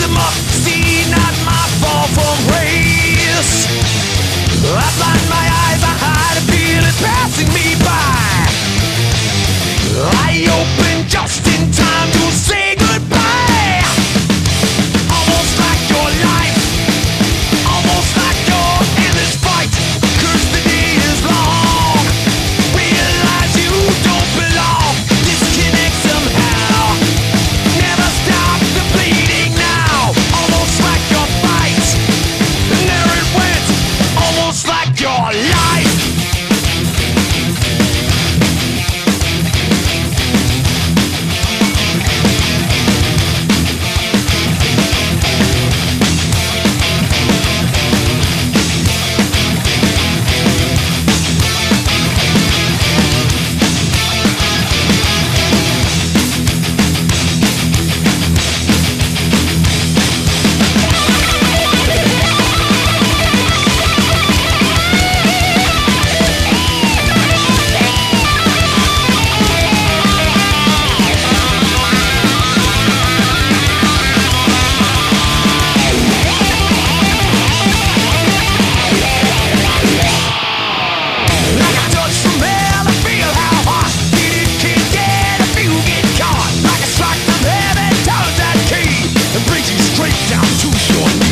them up break down too short.